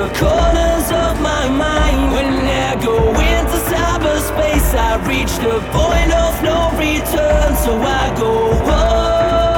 the corners of my mind. When I go into cyberspace, I reach the point of no return. So I go Whoa.